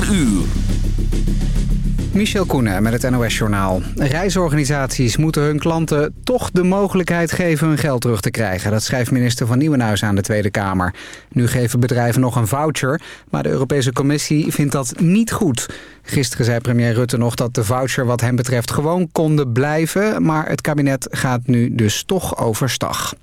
4 uur. Michel Koenen met het NOS-journaal. Reisorganisaties moeten hun klanten toch de mogelijkheid geven hun geld terug te krijgen. Dat schrijft minister van Nieuwenhuizen aan de Tweede Kamer. Nu geven bedrijven nog een voucher, maar de Europese Commissie vindt dat niet goed. Gisteren zei premier Rutte nog dat de voucher wat hem betreft gewoon konden blijven. Maar het kabinet gaat nu dus toch overstag.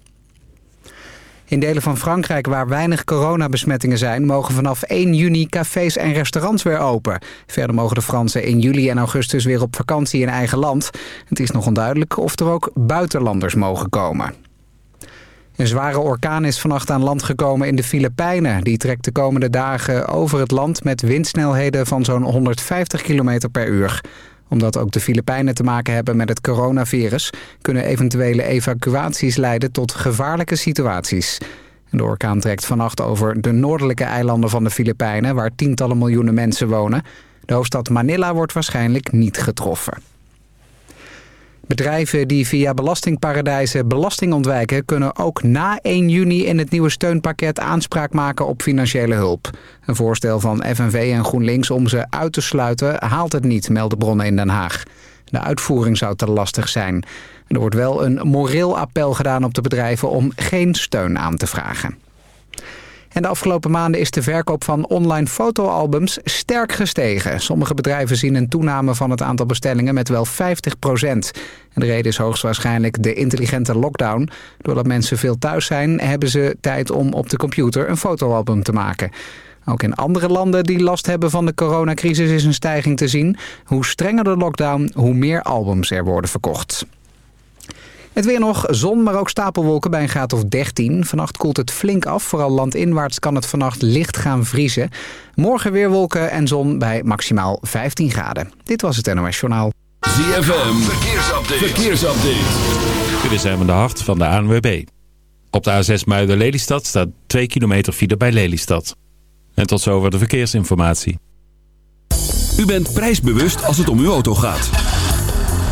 In delen van Frankrijk waar weinig coronabesmettingen zijn... mogen vanaf 1 juni cafés en restaurants weer open. Verder mogen de Fransen in juli en augustus weer op vakantie in eigen land. Het is nog onduidelijk of er ook buitenlanders mogen komen. Een zware orkaan is vannacht aan land gekomen in de Filipijnen. Die trekt de komende dagen over het land met windsnelheden van zo'n 150 km per uur omdat ook de Filipijnen te maken hebben met het coronavirus... kunnen eventuele evacuaties leiden tot gevaarlijke situaties. De orkaan trekt vannacht over de noordelijke eilanden van de Filipijnen... waar tientallen miljoenen mensen wonen. De hoofdstad Manila wordt waarschijnlijk niet getroffen. Bedrijven die via belastingparadijzen belasting ontwijken... kunnen ook na 1 juni in het nieuwe steunpakket aanspraak maken op financiële hulp. Een voorstel van FNV en GroenLinks om ze uit te sluiten haalt het niet, melden bronnen in Den Haag. De uitvoering zou te lastig zijn. Er wordt wel een moreel appel gedaan op de bedrijven om geen steun aan te vragen. En de afgelopen maanden is de verkoop van online fotoalbums sterk gestegen. Sommige bedrijven zien een toename van het aantal bestellingen met wel 50 procent. De reden is hoogstwaarschijnlijk de intelligente lockdown. Doordat mensen veel thuis zijn, hebben ze tijd om op de computer een fotoalbum te maken. Ook in andere landen die last hebben van de coronacrisis is een stijging te zien. Hoe strenger de lockdown, hoe meer albums er worden verkocht. Het weer nog, zon, maar ook stapelwolken bij een graad of 13. Vannacht koelt het flink af. Vooral landinwaarts kan het vannacht licht gaan vriezen. Morgen weer wolken en zon bij maximaal 15 graden. Dit was het NOS Journaal. ZFM, verkeersupdate. verkeersupdate. Dit is even de hart van de ANWB. Op de A6 Muiden-Lelystad staat 2 kilometer file bij Lelystad. En tot zover de verkeersinformatie. U bent prijsbewust als het om uw auto gaat.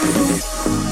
Música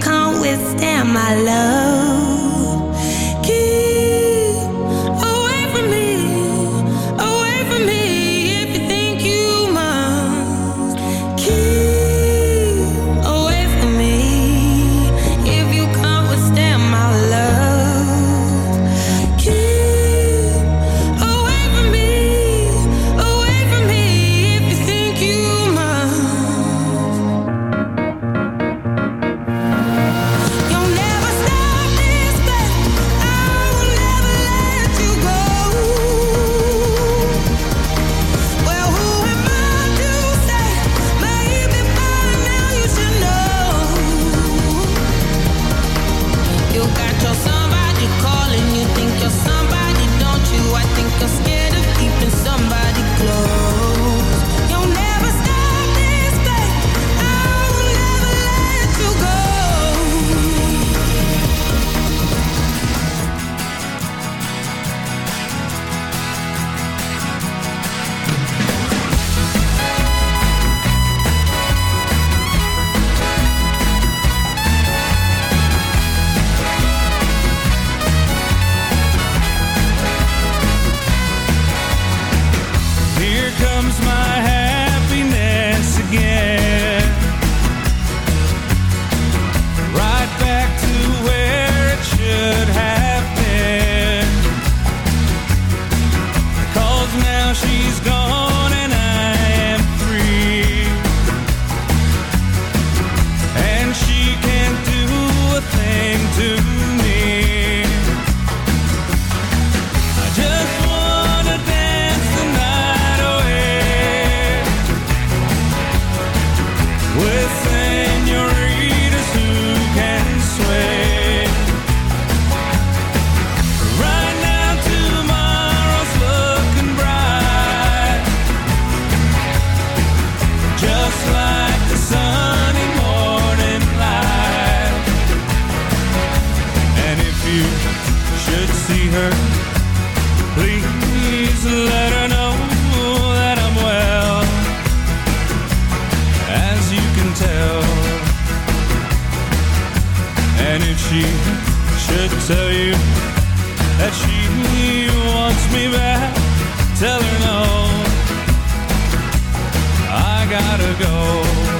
can't withstand my love. ago.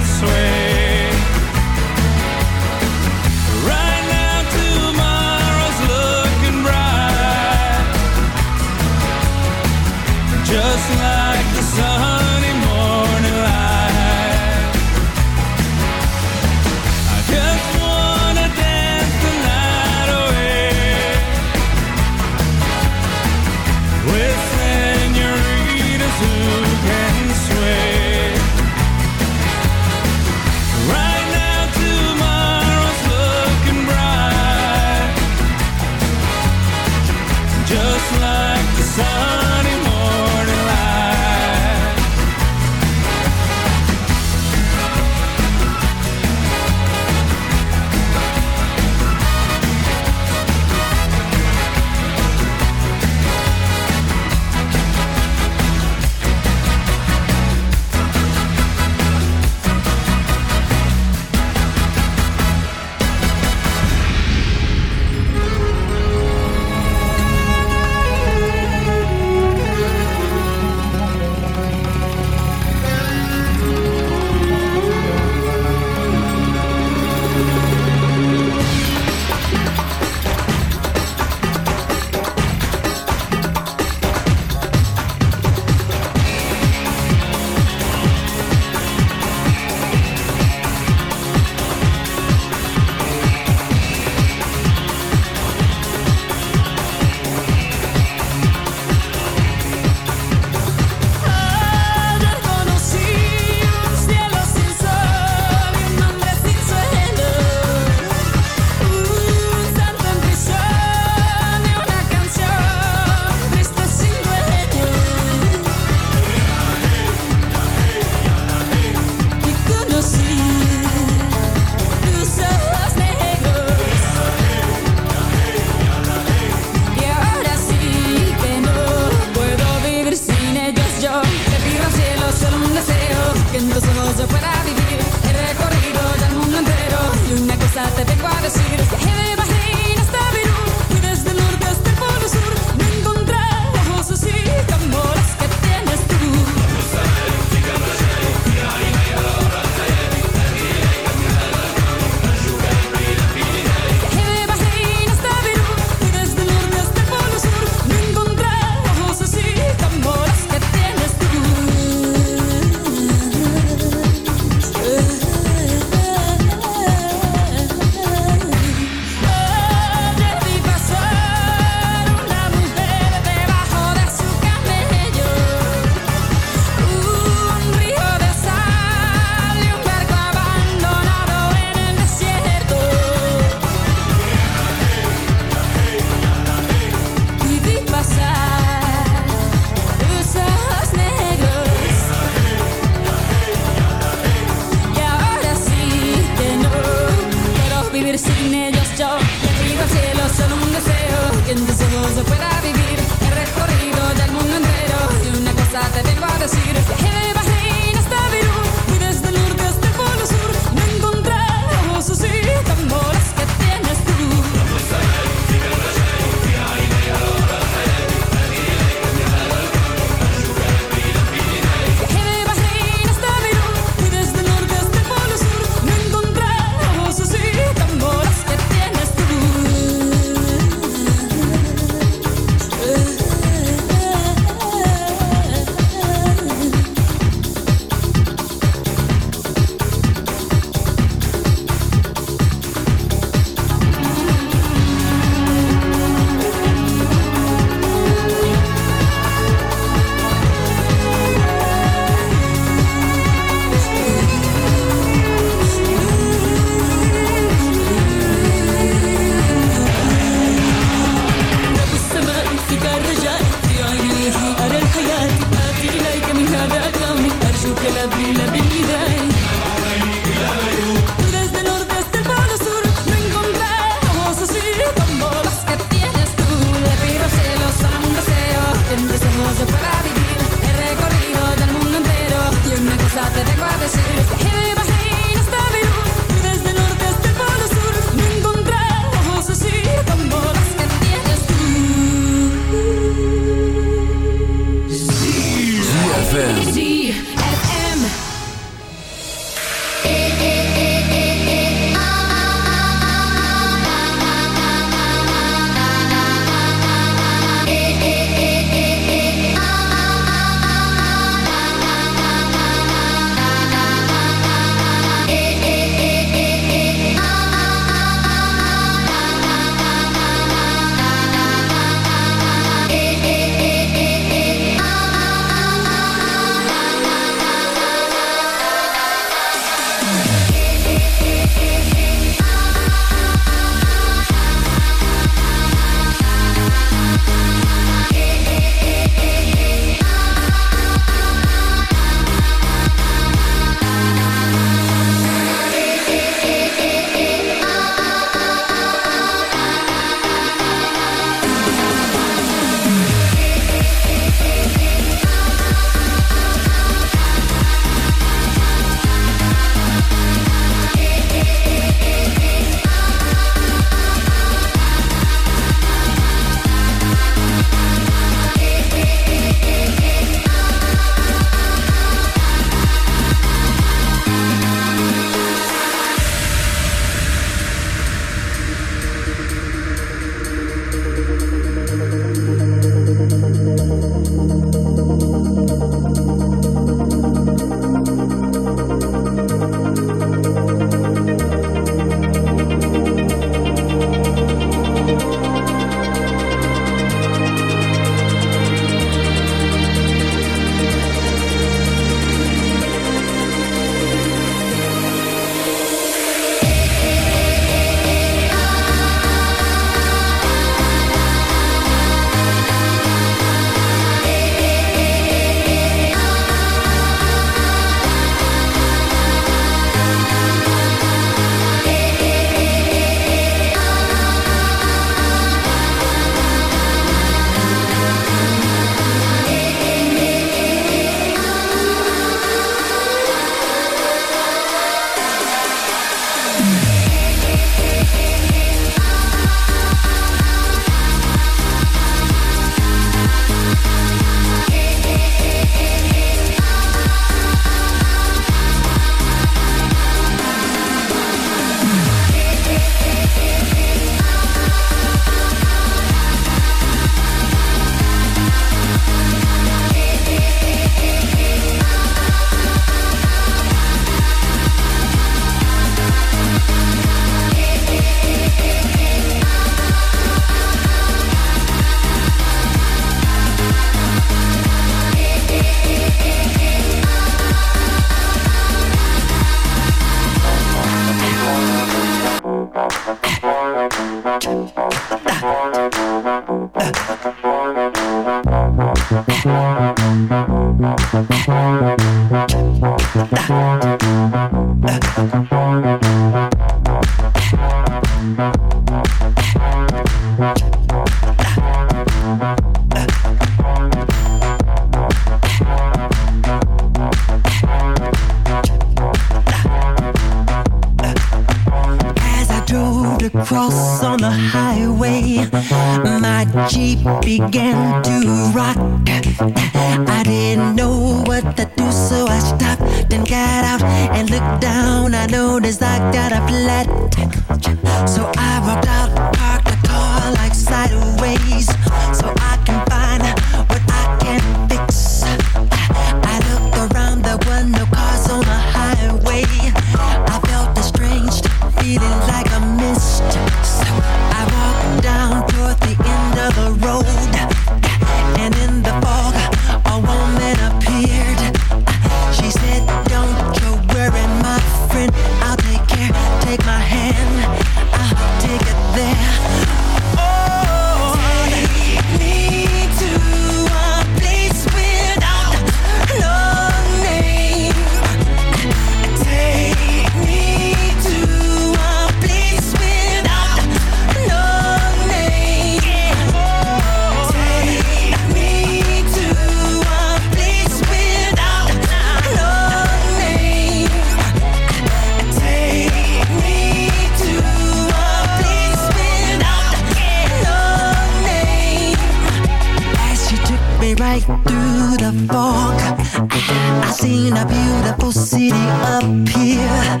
city up here,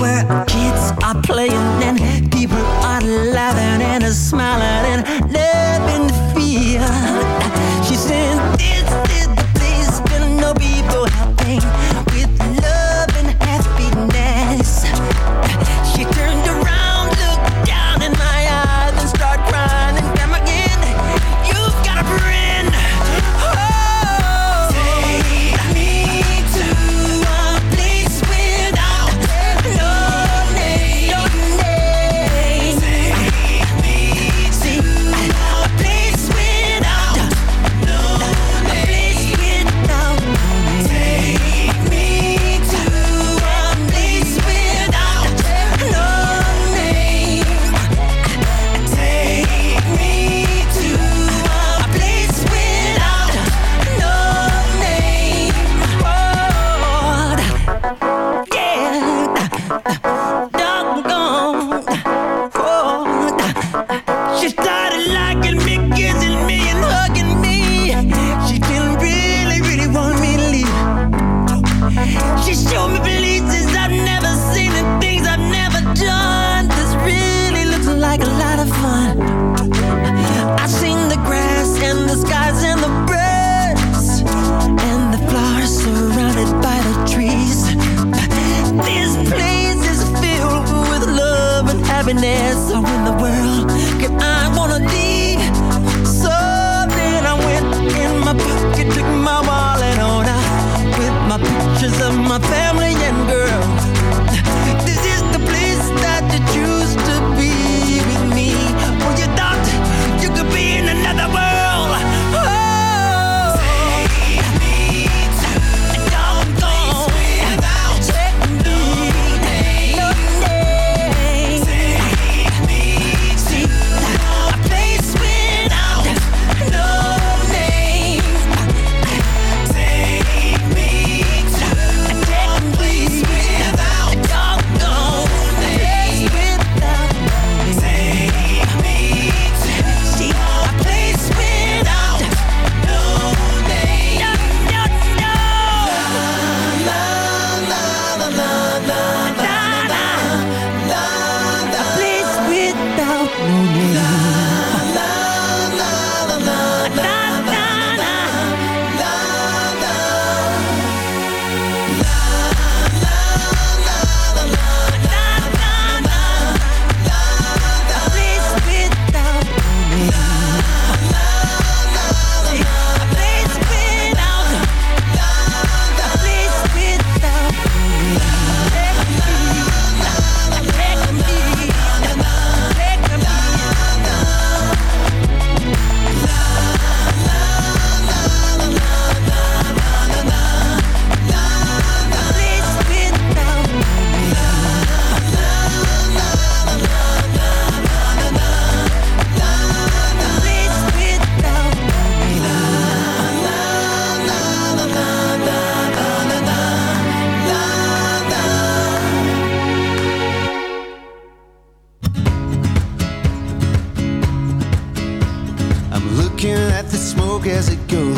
where kids are playing happiness or in the world could I wanna need? something. I went in my pocket, took my wallet on out with my pictures of my family and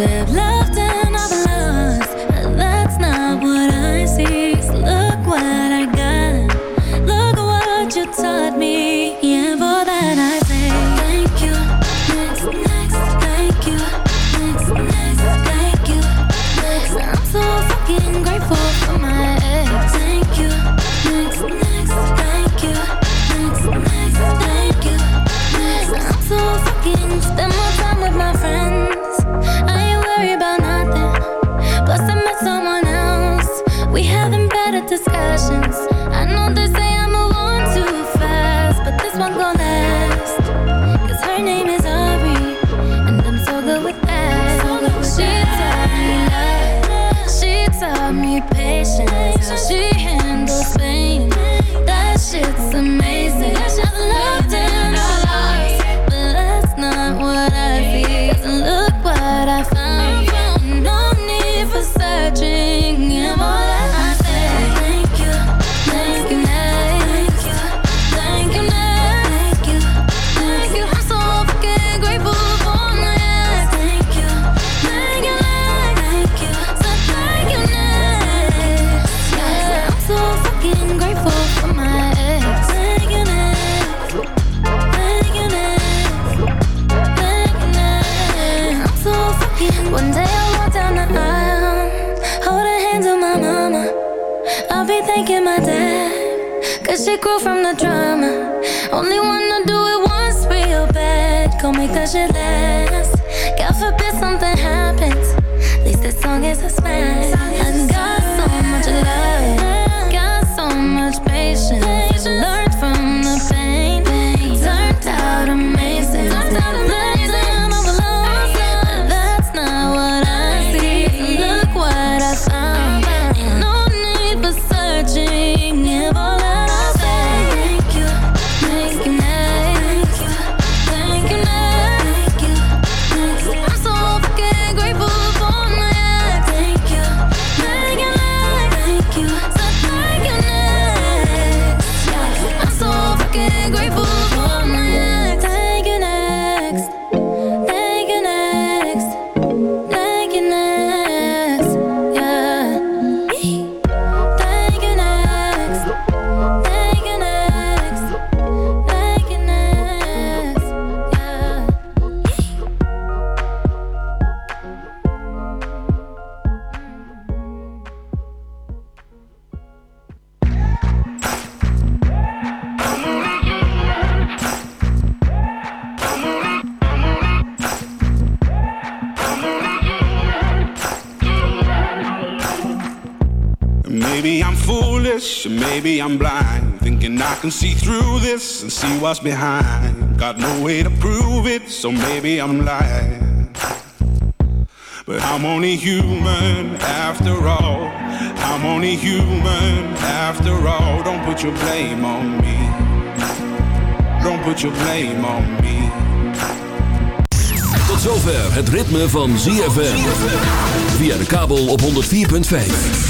love. can see through this and see what's behind. Got no way to prove it, so maybe I'm lying. But I'm only human after all. I'm only human after all. Don't put your blame on me. Don't put your blame on me. Tot zover het ritme van ZFM. Via de kabel op 104.5.